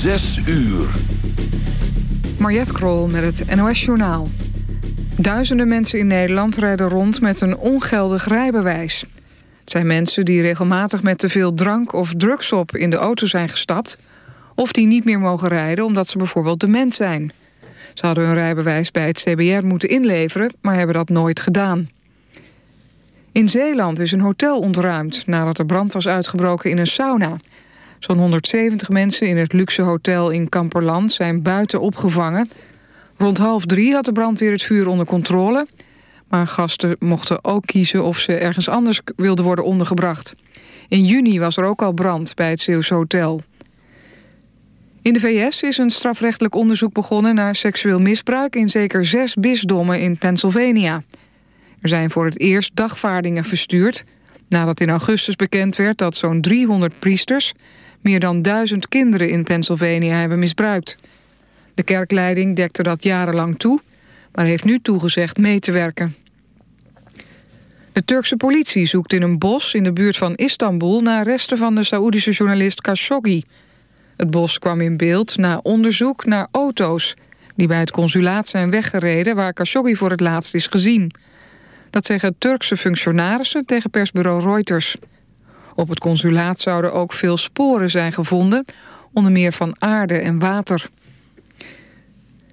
Zes uur. Mariette Krol met het NOS Journaal. Duizenden mensen in Nederland rijden rond met een ongeldig rijbewijs. Het zijn mensen die regelmatig met te veel drank of drugs op in de auto zijn gestapt... of die niet meer mogen rijden omdat ze bijvoorbeeld dement zijn. Ze hadden hun rijbewijs bij het CBR moeten inleveren, maar hebben dat nooit gedaan. In Zeeland is een hotel ontruimd nadat er brand was uitgebroken in een sauna... Zo'n 170 mensen in het luxe hotel in Kamperland zijn buiten opgevangen. Rond half drie had de brandweer het vuur onder controle. Maar gasten mochten ook kiezen of ze ergens anders wilden worden ondergebracht. In juni was er ook al brand bij het Zeeuwse Hotel. In de VS is een strafrechtelijk onderzoek begonnen naar seksueel misbruik... in zeker zes bisdommen in Pennsylvania. Er zijn voor het eerst dagvaardingen verstuurd... nadat in augustus bekend werd dat zo'n 300 priesters meer dan duizend kinderen in Pennsylvania hebben misbruikt. De kerkleiding dekte dat jarenlang toe, maar heeft nu toegezegd mee te werken. De Turkse politie zoekt in een bos in de buurt van Istanbul... naar resten van de Saoedische journalist Khashoggi. Het bos kwam in beeld na onderzoek naar auto's... die bij het consulaat zijn weggereden waar Khashoggi voor het laatst is gezien. Dat zeggen Turkse functionarissen tegen persbureau Reuters. Op het consulaat zouden ook veel sporen zijn gevonden, onder meer van aarde en water.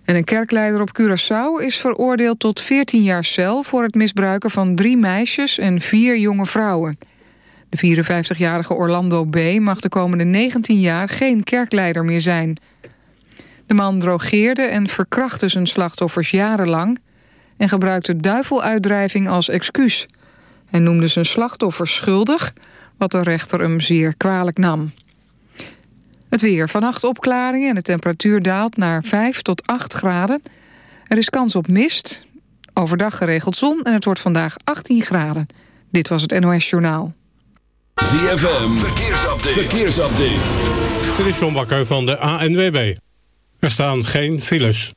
En een kerkleider op Curaçao is veroordeeld tot 14 jaar cel... voor het misbruiken van drie meisjes en vier jonge vrouwen. De 54-jarige Orlando B. mag de komende 19 jaar geen kerkleider meer zijn. De man drogeerde en verkrachtte zijn slachtoffers jarenlang... en gebruikte duiveluitdrijving als excuus. Hij noemde zijn slachtoffers schuldig wat de rechter hem zeer kwalijk nam. Het weer. Vannacht opklaringen en de temperatuur daalt naar 5 tot 8 graden. Er is kans op mist, overdag geregeld zon en het wordt vandaag 18 graden. Dit was het NOS Journaal. ZFM, verkeersupdate. verkeersupdate. Dit is John Bakker van de ANWB. Er staan geen files.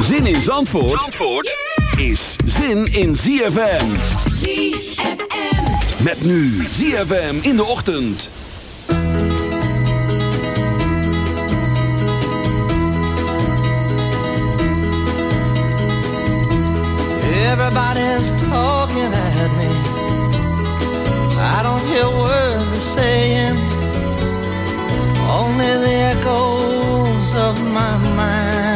Zin in Zandvoort? Zandvoort? Is zin in ZFM. ZFM. Met nu ZFM in de ochtend. Everybody's talking at me. I don't hear words they're saying. Only the echoes of my mind.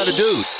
gotta do?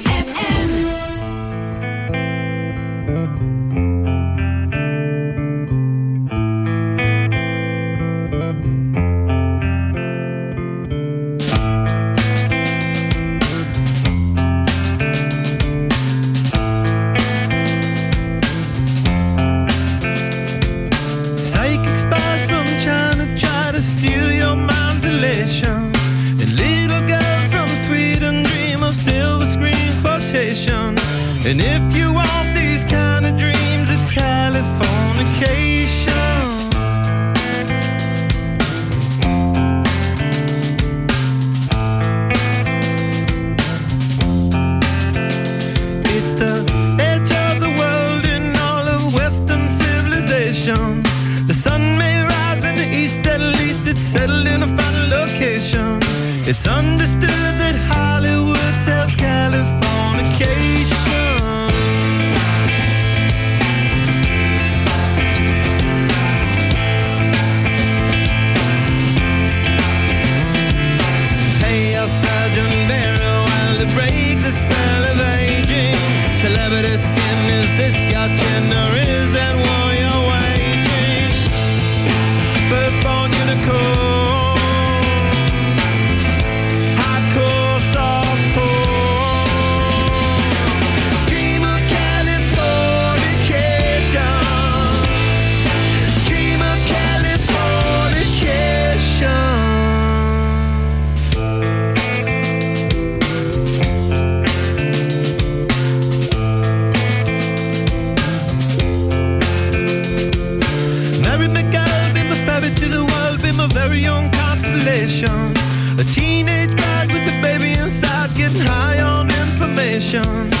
very own constellation. A teenage bride with a baby inside, getting high on information.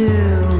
Do.